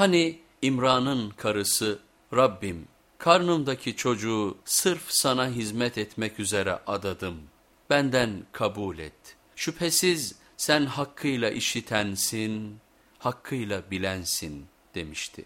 Hani İmran'ın karısı Rabbim karnımdaki çocuğu sırf sana hizmet etmek üzere adadım. Benden kabul et. Şüphesiz sen hakkıyla işitensin, hakkıyla bilensin demişti.